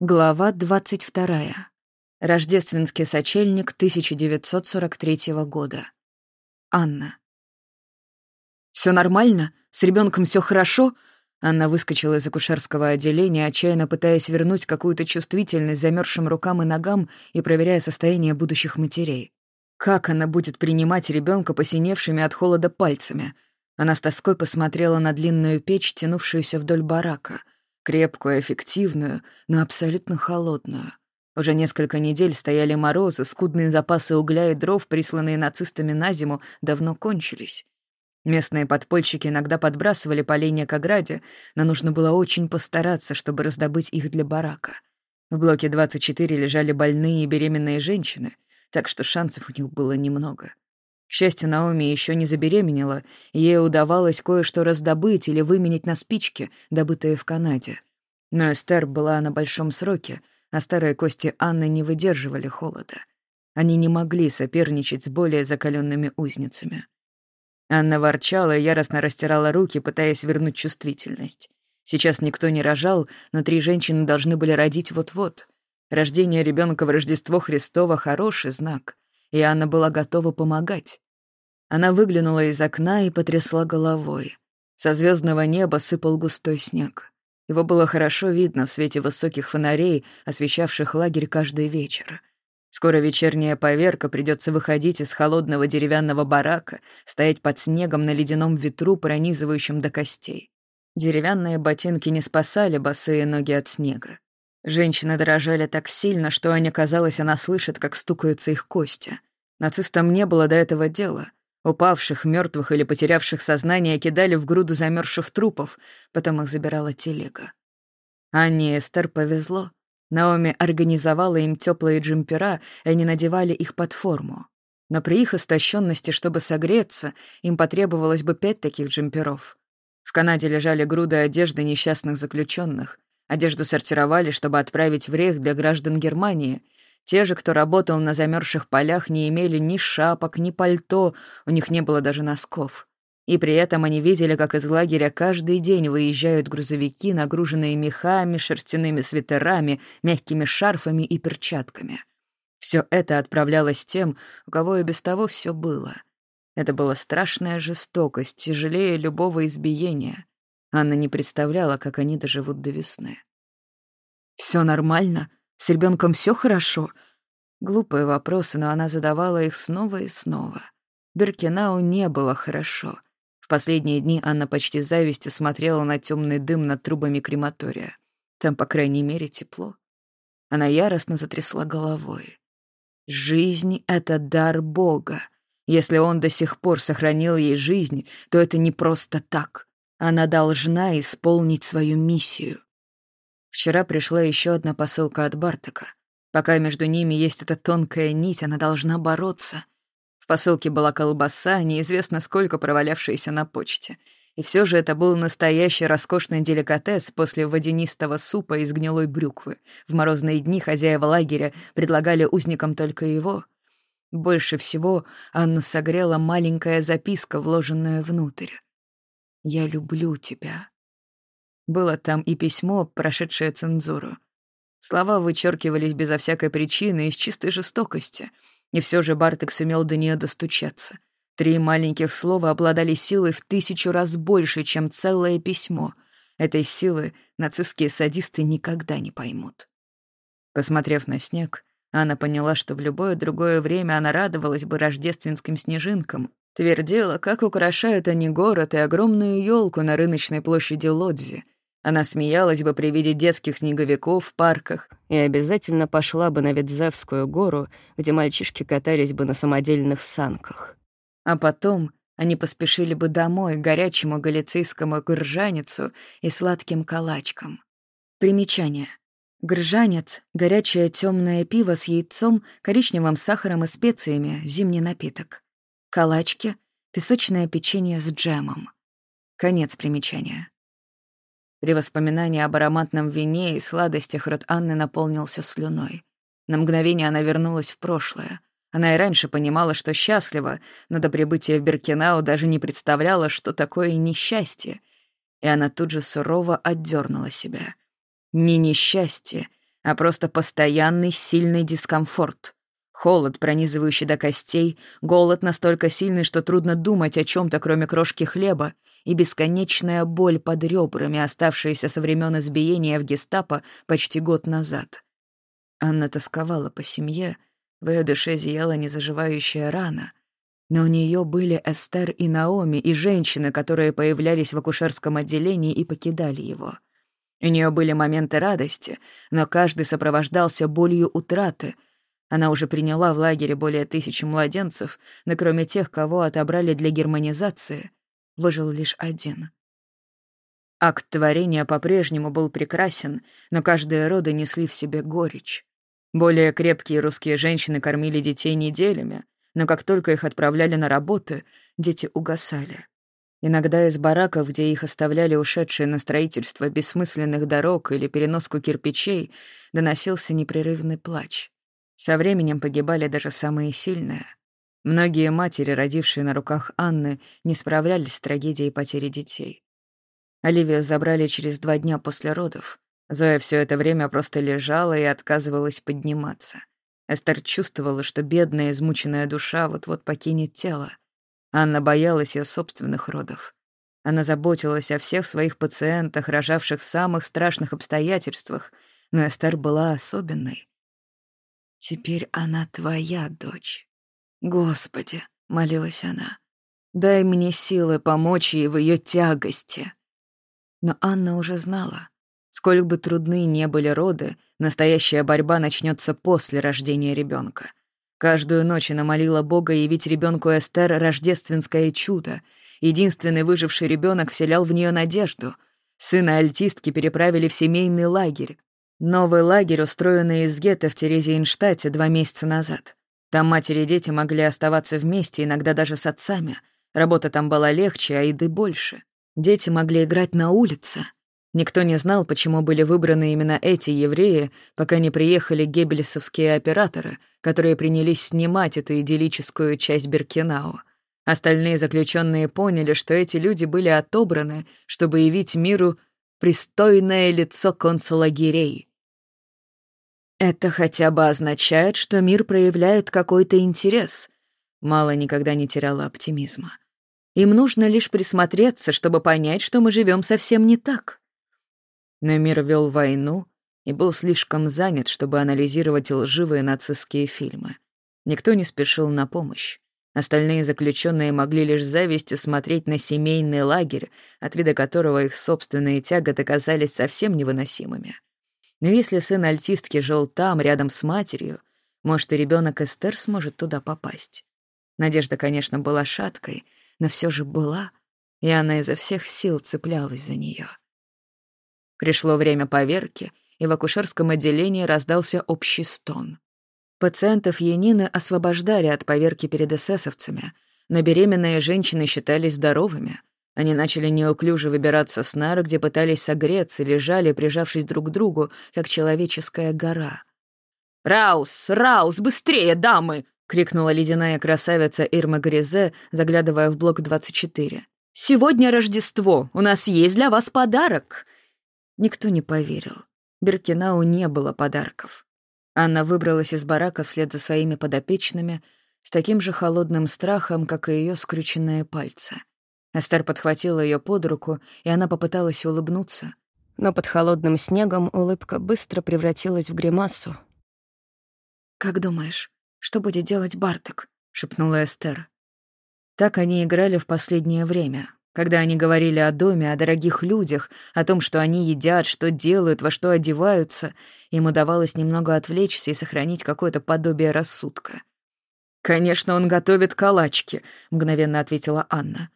Глава 22. Рождественский сочельник 1943 года. Анна. Все нормально? С ребенком все хорошо?» Анна выскочила из акушерского отделения, отчаянно пытаясь вернуть какую-то чувствительность замерзшим рукам и ногам и проверяя состояние будущих матерей. Как она будет принимать ребенка посиневшими от холода пальцами? Она с тоской посмотрела на длинную печь, тянувшуюся вдоль барака. Крепкую, эффективную, но абсолютно холодную. Уже несколько недель стояли морозы, скудные запасы угля и дров, присланные нацистами на зиму, давно кончились. Местные подпольщики иногда подбрасывали поленья к ограде, но нужно было очень постараться, чтобы раздобыть их для барака. В блоке 24 лежали больные и беременные женщины, так что шансов у них было немного. К счастью, Наоми еще не забеременела, ей удавалось кое-что раздобыть или выменить на спички, добытые в Канаде. Но Эстер была на большом сроке, а старые кости Анны не выдерживали холода. Они не могли соперничать с более закаленными узницами. Анна ворчала и яростно растирала руки, пытаясь вернуть чувствительность. Сейчас никто не рожал, но три женщины должны были родить вот-вот. Рождение ребенка в Рождество Христово — хороший знак, и Анна была готова помогать. Она выглянула из окна и потрясла головой. Со звездного неба сыпал густой снег. Его было хорошо видно в свете высоких фонарей, освещавших лагерь каждый вечер. Скоро вечерняя поверка, придется выходить из холодного деревянного барака, стоять под снегом на ледяном ветру, пронизывающем до костей. Деревянные ботинки не спасали босые ноги от снега. Женщины дрожали так сильно, что Аня казалось, она слышит, как стукаются их кости. Нацистам не было до этого дела. Упавших, мертвых или потерявших сознание кидали в груду замерзших трупов, потом их забирала телега. Анне и Эстер повезло. Наоми организовала им теплые джемпера, и они надевали их под форму. Но при их истощенности, чтобы согреться, им потребовалось бы пять таких джемперов. В Канаде лежали груды одежды несчастных заключенных. Одежду сортировали, чтобы отправить в рейх для граждан Германии. Те же, кто работал на замерзших полях, не имели ни шапок, ни пальто, у них не было даже носков. И при этом они видели, как из лагеря каждый день выезжают грузовики, нагруженные мехами, шерстяными свитерами, мягкими шарфами и перчатками. Все это отправлялось тем, у кого и без того все было. Это была страшная жестокость, тяжелее любого избиения. Анна не представляла, как они доживут до весны. Все нормально? С ребенком все хорошо?» Глупые вопросы, но она задавала их снова и снова. Беркинау не было хорошо — в последние дни Анна почти завистью смотрела на темный дым над трубами крематория. Там, по крайней мере, тепло. Она яростно затрясла головой. Жизнь — это дар Бога. Если он до сих пор сохранил ей жизнь, то это не просто так. Она должна исполнить свою миссию. Вчера пришла еще одна посылка от Бартака. Пока между ними есть эта тонкая нить, она должна бороться — посылке была колбаса, неизвестно сколько провалявшаяся на почте. И все же это был настоящий роскошный деликатес после водянистого супа из гнилой брюквы. В морозные дни хозяева лагеря предлагали узникам только его. Больше всего Анну согрела маленькая записка, вложенная внутрь. «Я люблю тебя». Было там и письмо, прошедшее цензуру. Слова вычеркивались безо всякой причины, из чистой жестокости — и все же Бартек сумел до нее достучаться. Три маленьких слова обладали силой в тысячу раз больше, чем целое письмо. Этой силы нацистские садисты никогда не поймут. Посмотрев на снег, она поняла, что в любое другое время она радовалась бы рождественским снежинкам, твердила, как украшают они город и огромную елку на рыночной площади Лодзи — она смеялась бы при виде детских снеговиков в парках и обязательно пошла бы на Ветзевскую гору, где мальчишки катались бы на самодельных санках. А потом они поспешили бы домой к горячему галицийскому гржаницу и сладким калачкам. Примечание. Гржанец — горячее темное пиво с яйцом, коричневым сахаром и специями, зимний напиток. Калачки — песочное печенье с джемом. Конец примечания. При воспоминании об ароматном вине и сладостях рот Анны наполнился слюной. На мгновение она вернулась в прошлое. Она и раньше понимала, что счастлива, но до прибытия в Беркинау даже не представляла, что такое несчастье. И она тут же сурово отдернула себя. Не несчастье, а просто постоянный сильный дискомфорт. Холод, пронизывающий до костей, голод настолько сильный, что трудно думать о чем то кроме крошки хлеба, и бесконечная боль под ребрами, оставшаяся со времен избиения в гестапо почти год назад. Анна тосковала по семье, в ее душе зияла незаживающая рана, но у нее были Эстер и Наоми, и женщины, которые появлялись в акушерском отделении и покидали его. У нее были моменты радости, но каждый сопровождался болью утраты — она уже приняла в лагере более тысячи младенцев, но кроме тех, кого отобрали для германизации, выжил лишь один. Акт творения по-прежнему был прекрасен, но каждые роды несли в себе горечь. Более крепкие русские женщины кормили детей неделями, но как только их отправляли на работы, дети угасали. Иногда из бараков, где их оставляли ушедшие на строительство бессмысленных дорог или переноску кирпичей, доносился непрерывный плач. Со временем погибали даже самые сильные. Многие матери, родившие на руках Анны, не справлялись с трагедией потери детей. Оливию забрали через два дня после родов. Зоя все это время просто лежала и отказывалась подниматься. Эстер чувствовала, что бедная, измученная душа вот-вот покинет тело. Анна боялась ее собственных родов. Она заботилась о всех своих пациентах, рожавших в самых страшных обстоятельствах, но Эстер была особенной. Теперь она твоя дочь. Господи, молилась она, дай мне силы помочь ей в ее тягости. Но Анна уже знала, сколь бы трудны не были роды, настоящая борьба начнется после рождения ребенка. Каждую ночь она молила Бога явить ребенку Эстер рождественское чудо. Единственный выживший ребенок вселял в нее надежду. Сына альтистки переправили в семейный лагерь. Новый лагерь, устроенный из гетто в Терезиенштадте два месяца назад. Там матери и дети могли оставаться вместе, иногда даже с отцами. Работа там была легче, а еды больше. Дети могли играть на улице. Никто не знал, почему были выбраны именно эти евреи, пока не приехали геббельсовские операторы, которые принялись снимать эту идиллическую часть Беркинау. Остальные заключенные поняли, что эти люди были отобраны, чтобы явить миру пристойное лицо концлагерей. Это хотя бы означает, что мир проявляет какой-то интерес. Мало никогда не теряла оптимизма. Им нужно лишь присмотреться, чтобы понять, что мы живем совсем не так. Но мир вел войну и был слишком занят, чтобы анализировать лживые нацистские фильмы. Никто не спешил на помощь. Остальные заключенные могли лишь завистью смотреть на семейный лагерь, от вида которого их собственные тяготы казались совсем невыносимыми. Но если сын альтистки жил там, рядом с матерью, может, и ребенок Эстер сможет туда попасть. Надежда, конечно, была шаткой, но все же была, и она изо всех сил цеплялась за нее. Пришло время поверки, и в акушерском отделении раздался общий стон. Пациентов Янины освобождали от поверки перед эсэсовцами, но беременные женщины считались здоровыми, они начали неуклюже выбираться с нар, где пытались согреться, лежали, прижавшись друг к другу, как человеческая гора. «Раус! Раус! Быстрее, дамы!» — крикнула ледяная красавица Ирма Гризе, заглядывая в блок 24. «Сегодня Рождество! У нас есть для вас подарок!» Никто не поверил. Беркинау не было подарков. Анна выбралась из барака вслед за своими подопечными с таким же холодным страхом, как и ее скрюченные пальцы. Эстер подхватила ее под руку, и она попыталась улыбнуться. Но под холодным снегом улыбка быстро превратилась в гримасу. «Как думаешь, что будет делать Барток?» — шепнула Эстер. Так они играли в последнее время, когда они говорили о доме, о дорогих людях, о том, что они едят, что делают, во что одеваются, им удавалось немного отвлечься и сохранить какое-то подобие рассудка. «Конечно, он готовит калачки», — мгновенно ответила Анна.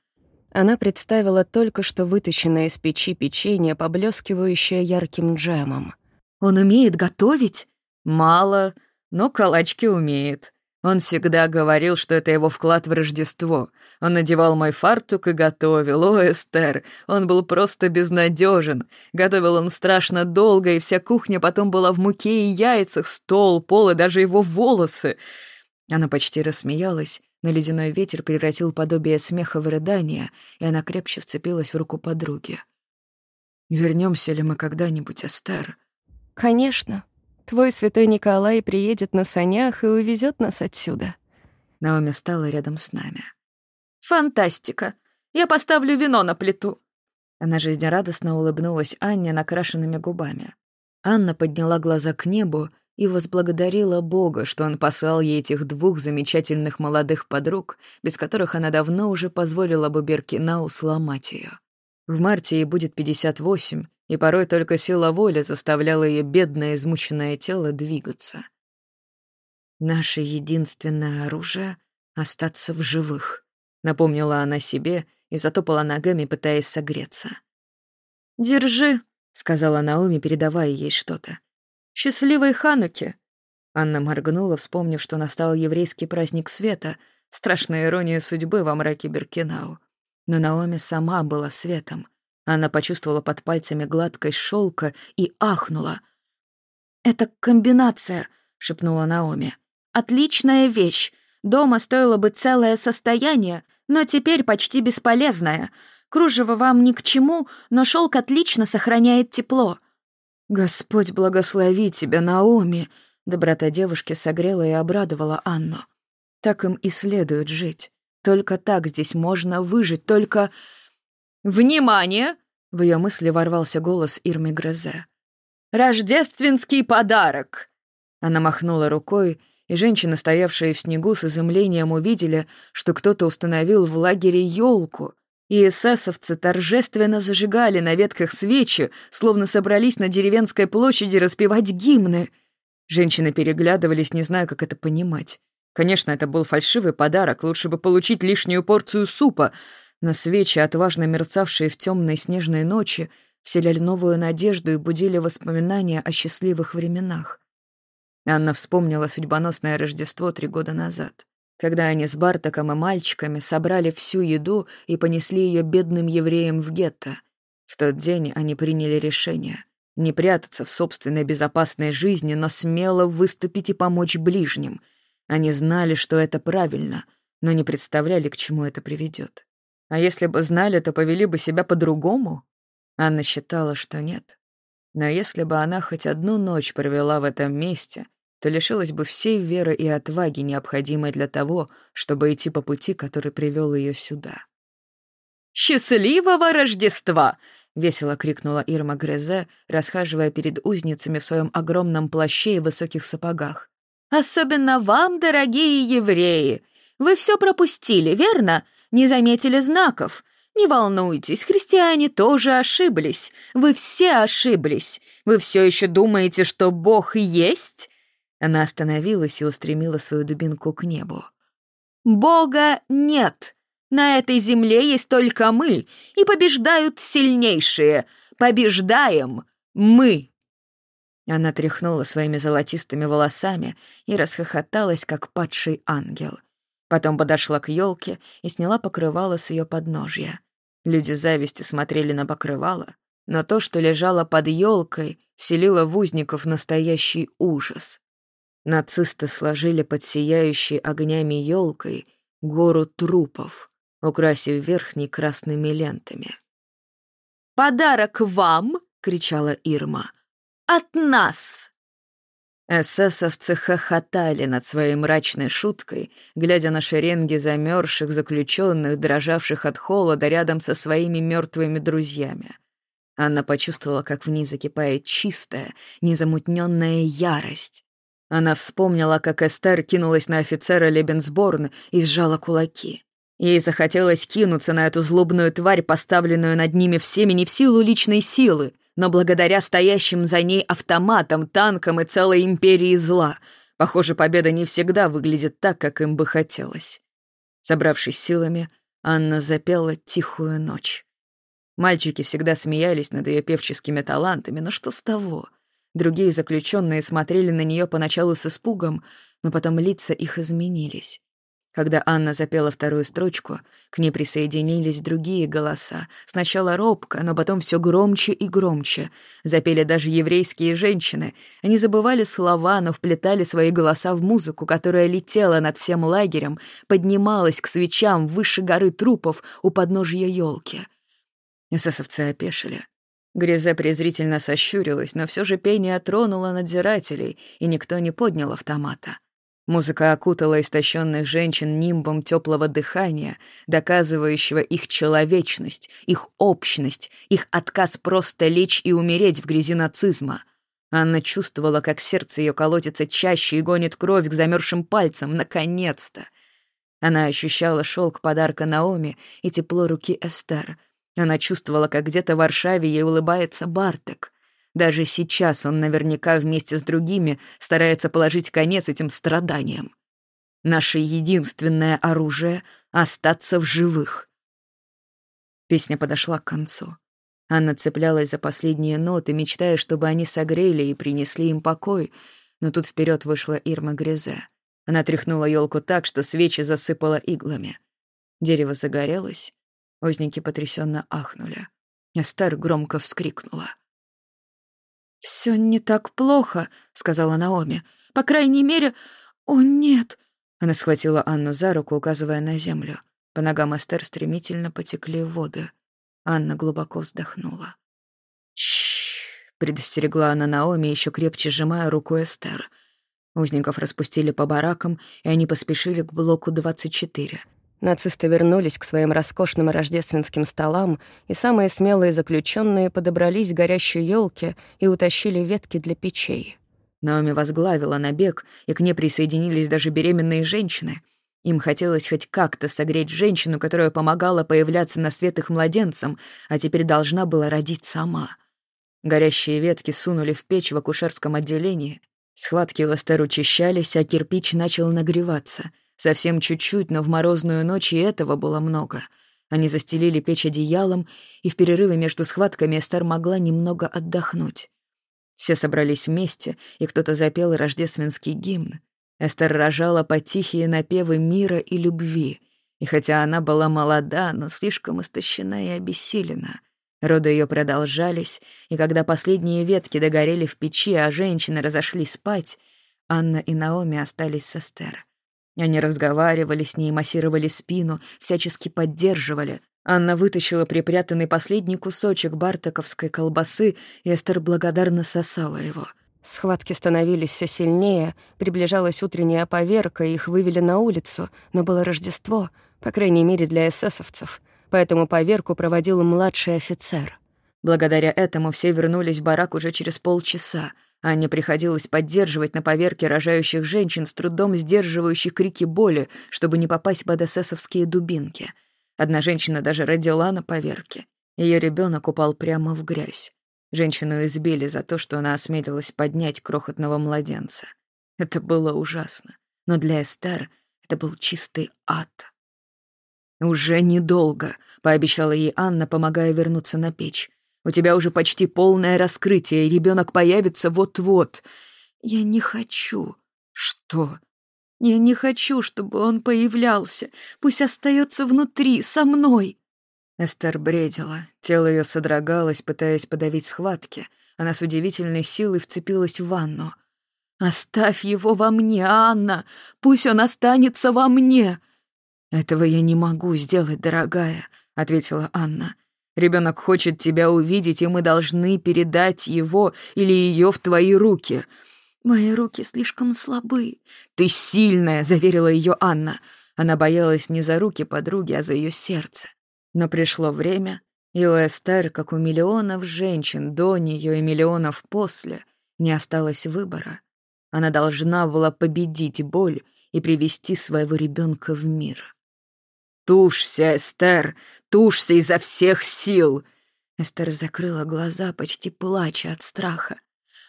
Она представила только что вытащенное из печи печенье, поблескивающее ярким джемом. «Он умеет готовить?» «Мало, но калачки умеет. Он всегда говорил, что это его вклад в Рождество. Он надевал мой фартук и готовил. О, Эстер, он был просто безнадежен. Готовил он страшно долго, и вся кухня потом была в муке и яйцах, стол, пол и даже его волосы. Она почти рассмеялась, но ледяной ветер превратил подобие смеха в рыдание, и она крепче вцепилась в руку подруги. Вернемся ли мы когда-нибудь, Эстер?» «Конечно. Твой святой Николай приедет на санях и увезет нас отсюда». Наоми стала рядом с нами. «Фантастика! Я поставлю вино на плиту!» Она жизнерадостно улыбнулась Анне накрашенными губами. Анна подняла глаза к небу и возблагодарила Бога, что он послал ей этих двух замечательных молодых подруг, без которых она давно уже позволила бы Беркинау сломать ее. В марте ей будет 58, и порой только сила воли заставляла ее бедное измученное тело двигаться. «Наше единственное оружие — остаться в живых», — напомнила она себе и затопала ногами, пытаясь согреться. «Держи», — сказала Наоми, передавая ей что-то. «Счастливой Хануки!» Анна моргнула, вспомнив, что настал еврейский праздник света, страшная ирония судьбы во мраке Беркинау. Но Наоми сама была светом. Она почувствовала под пальцами гладкость шелка и ахнула. «Это комбинация», — шепнула Наоми. «Отличная вещь. Дома стоило бы целое состояние, но теперь почти бесполезная. Кружево вам ни к чему, но шелк отлично сохраняет тепло». «Господь благослови тебя, Наоми!» Доброта девушки согрела и обрадовала Анну. Так им и следует жить. Только так здесь можно выжить, только... «Внимание!» — в ее мысли ворвался голос Ирмы Грозе. «Рождественский подарок!» Она махнула рукой, и женщины, стоявшие в снегу, с изумлением увидели, что кто-то установил в лагере елку, и эсэсовцы торжественно зажигали на ветках свечи, словно собрались на деревенской площади распевать гимны. Женщины переглядывались, не зная, как это понимать. Конечно, это был фальшивый подарок, лучше бы получить лишнюю порцию супа, но свечи, отважно мерцавшие в темной снежной ночи, вселяли новую надежду и будили воспоминания о счастливых временах. Анна вспомнила судьбоносное Рождество три года назад когда они с Бартаком и мальчиками собрали всю еду и понесли ее бедным евреям в гетто. В тот день они приняли решение не прятаться в собственной безопасной жизни, но смело выступить и помочь ближним. Они знали, что это правильно, но не представляли, к чему это приведет. А если бы знали, то повели бы себя по-другому? Анна считала, что нет. Но если бы она хоть одну ночь провела в этом месте, то лишилась бы всей веры и отваги, необходимой для того, чтобы идти по пути, который привел ее сюда. «Счастливого Рождества!» — весело крикнула Ирма Грезе, расхаживая перед узницами в своем огромном плаще и высоких сапогах. «Особенно вам, дорогие евреи! Вы все пропустили, верно? Не заметили знаков. Не волнуйтесь, христиане тоже ошиблись. Вы все ошиблись. Вы все еще думаете, что Бог есть? Она остановилась и устремила свою дубинку к небу. «Бога нет! На этой земле есть только мы, и побеждают сильнейшие. Побеждаем мы!» Она тряхнула своими золотистыми волосами и расхохоталась, как падший ангел. Потом подошла к елке и сняла покрывало с ее подножья. Люди зависти смотрели на покрывало, но то, что лежало под елкой, вселило в узников настоящий ужас. Нацисты сложили под сияющей огнями елкой гору трупов, украсив верхней красными лентами. «Подарок вам!» — кричала Ирма. «От нас!» Эсэсовцы хохотали над своей мрачной шуткой, глядя на шеренги замерзших заключенных, дрожавших от холода рядом со своими мертвыми друзьями. Анна почувствовала, как в ней закипает чистая, незамутненная ярость. Она вспомнила, как Эстер кинулась на офицера Лебенсборн и сжала кулаки. Ей захотелось кинуться на эту злобную тварь, поставленную над ними всеми не в силу личной силы, но благодаря стоящим за ней автоматам, танкам и целой империи зла. Похоже, победа не всегда выглядит так, как им бы хотелось. Собравшись силами, Анна запела «Тихую ночь». Мальчики всегда смеялись над ее певческими талантами, но что с того — Другие заключенные смотрели на нее поначалу с испугом, но потом лица их изменились. Когда Анна запела вторую строчку, к ней присоединились другие голоса. Сначала робко, но потом все громче и громче. Запели даже еврейские женщины. Они забывали слова, но вплетали свои голоса в музыку, которая летела над всем лагерем, поднималась к свечам выше горы трупов у подножья елки. Эсэсовцы опешили. Гризе презрительно сощурилась, но все же пение тронуло надзирателей, и никто не поднял автомата. Музыка окутала истощенных женщин нимбом теплого дыхания, доказывающего их человечность, их общность, их отказ просто лечь и умереть в грязи нацизма. Анна чувствовала, как сердце ее колотится чаще и гонит кровь к замерзшим пальцам. Наконец-то! Она ощущала шелк подарка Наоми и тепло руки Эстер. Она чувствовала, как где-то в Варшаве ей улыбается Бартек. Даже сейчас он наверняка вместе с другими старается положить конец этим страданиям. Наше единственное оружие — остаться в живых. Песня подошла к концу. Анна цеплялась за последние ноты, мечтая, чтобы они согрели и принесли им покой, но тут вперед вышла Ирма Гризе. Она тряхнула елку так, что свечи засыпала иглами. Дерево загорелось, узники потрясенно ахнули. Эстер громко вскрикнула. Все не так плохо», — сказала Наоми. «По крайней мере... О, нет!» Она схватила Анну за руку, указывая на землю. По ногам Эстер стремительно потекли воды. Анна глубоко вздохнула. «Чш!» — предостерегла она Наоми, еще крепче сжимая руку Эстер. Узников распустили по баракам, и они поспешили к блоку 24. Нацисты вернулись к своим роскошным рождественским столам, и самые смелые заключенные подобрались к горящей елке и утащили ветки для печей. Наоми возглавила набег, и к ней присоединились даже беременные женщины — им хотелось хоть как-то согреть женщину, которая помогала появляться на свет их младенцам, а теперь должна была родить сама. Горящие ветки сунули в печь в акушерском отделении. Схватки в учащались, а кирпич начал нагреваться. Совсем чуть-чуть, но в морозную ночь и этого было много. Они застелили печь одеялом, и в перерывы между схватками Эстер могла немного отдохнуть. Все собрались вместе, и кто-то запел рождественский гимн. Эстер рожала по тихие напевы мира и любви, и хотя она была молода, но слишком истощена и обессилена. Роды ее продолжались, и когда последние ветки догорели в печи, а женщины разошлись спать, Анна и Наоми остались с Эстер. Они разговаривали с ней, массировали спину, всячески поддерживали. Анна вытащила припрятанный последний кусочек бартаковской колбасы, и Эстер благодарно сосала его — Схватки становились все сильнее, приближалась утренняя поверка, их вывели на улицу, но было Рождество, по крайней мере для эсэсовцев, поэтому поверку проводил младший офицер. Благодаря этому все вернулись в барак уже через полчаса. Анне приходилось поддерживать на поверке рожающих женщин, с трудом сдерживающих крики боли, чтобы не попасть под эсэсовские дубинки. Одна женщина даже родила на поверке. Ее ребенок упал прямо в грязь. Женщину избили за то, что она осмелилась поднять крохотного младенца. Это было ужасно. Но для Эстер это был чистый ад. «Уже недолго», — пообещала ей Анна, помогая вернуться на печь. «У тебя уже почти полное раскрытие, и ребенок появится вот-вот». «Я не хочу». «Что?» «Я не хочу, чтобы он появлялся. Пусть остается внутри, со мной». Эстер бредила. Тело ее содрогалось, пытаясь подавить схватки. Она с удивительной силой вцепилась в ванну. «Оставь его во мне, Анна! Пусть он останется во мне!» «Этого я не могу сделать, дорогая», — ответила Анна. «Ребенок хочет тебя увидеть, и мы должны передать его или ее в твои руки». «Мои руки слишком слабы». «Ты сильная», — заверила ее Анна. Она боялась не за руки подруги, а за ее сердце. Но пришло время, и у Эстер, как у миллионов женщин до нее и миллионов после, не осталось выбора. Она должна была победить боль и привести своего ребенка в мир. «Тушься, Эстер! Тушься изо всех сил!» Эстер закрыла глаза, почти плача от страха.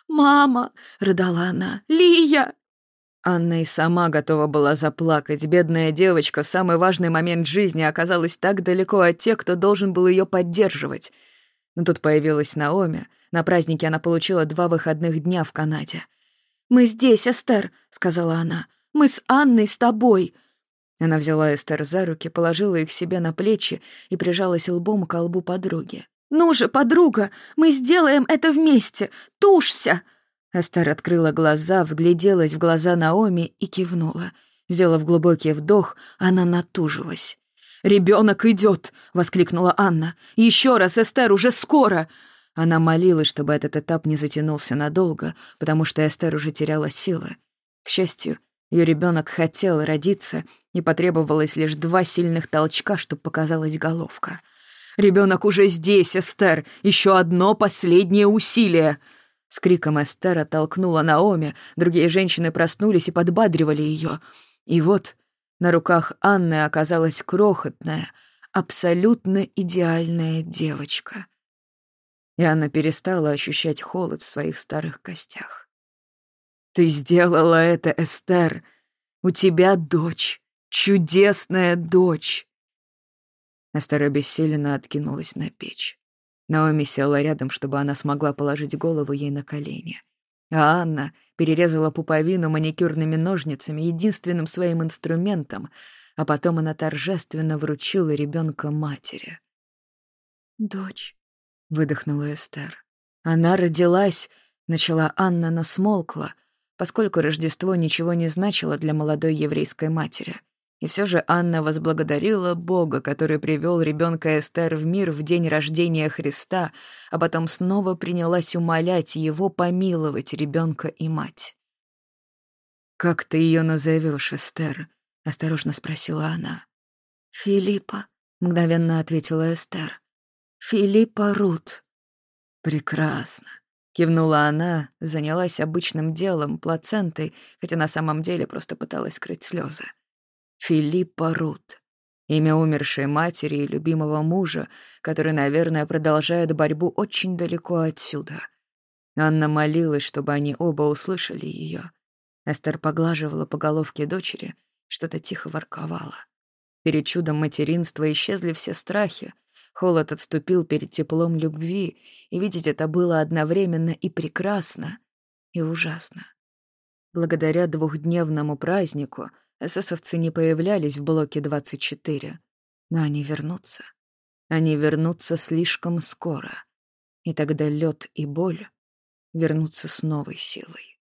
«Мама!» — рыдала она. «Лия!» Анна и сама готова была заплакать. Бедная девочка в самый важный момент жизни оказалась так далеко от тех, кто должен был ее поддерживать. Но тут появилась Наоми. На празднике она получила два выходных дня в Канаде. «Мы здесь, Эстер», — сказала она. «Мы с Анной с тобой». Она взяла Эстер за руки, положила их себе на плечи и прижалась лбом к лбу подруги. «Ну же, подруга, мы сделаем это вместе! Тушься!» Эстер открыла глаза, вгляделась в глаза Наоми и кивнула. Сделав глубокий вдох, она натужилась. «Ребенок идет!» — воскликнула Анна. «Еще раз, Эстер, уже скоро!» Она молилась, чтобы этот этап не затянулся надолго, потому что Эстер уже теряла силы. К счастью, ее ребенок хотел родиться, и потребовалось лишь два сильных толчка, чтобы показалась головка. Ребенок уже здесь, Эстер! Еще одно последнее усилие!» С криком Эстер оттолкнула Наоми, другие женщины проснулись и подбадривали ее. И вот на руках Анны оказалась крохотная, абсолютно идеальная девочка. И Анна перестала ощущать холод в своих старых костях. «Ты сделала это, Эстер! У тебя дочь! Чудесная дочь!» Эстер обессиленно откинулась на печь. Наоми села рядом, чтобы она смогла положить голову ей на колени. А Анна перерезала пуповину маникюрными ножницами, единственным своим инструментом, а потом она торжественно вручила ребенка матери. «Дочь», — выдохнула Эстер. «Она родилась», — начала Анна, но смолкла, поскольку Рождество ничего не значило для молодой еврейской матери — и все же Анна возблагодарила Бога, который привел ребенка Эстер в мир в день рождения Христа, а потом снова принялась умолять его помиловать ребенка и мать. «Как ты ее назовешь, Эстер?» — осторожно спросила она. «Филиппа», — мгновенно ответила Эстер. «Филиппа Рут». «Прекрасно», — кивнула она, занялась обычным делом, плацентой, хотя на самом деле просто пыталась скрыть слезы. Филиппа Рут. Имя умершей матери и любимого мужа, который, наверное, продолжает борьбу очень далеко отсюда. Анна молилась, чтобы они оба услышали ее. Эстер поглаживала по головке дочери, что-то тихо ворковала. Перед чудом материнства исчезли все страхи, холод отступил перед теплом любви, и видеть это было одновременно и прекрасно, и ужасно. Благодаря двухдневному празднику — Эсэсовцы не появлялись в блоке 24, но они вернутся. Они вернутся слишком скоро, и тогда лед и боль вернутся с новой силой.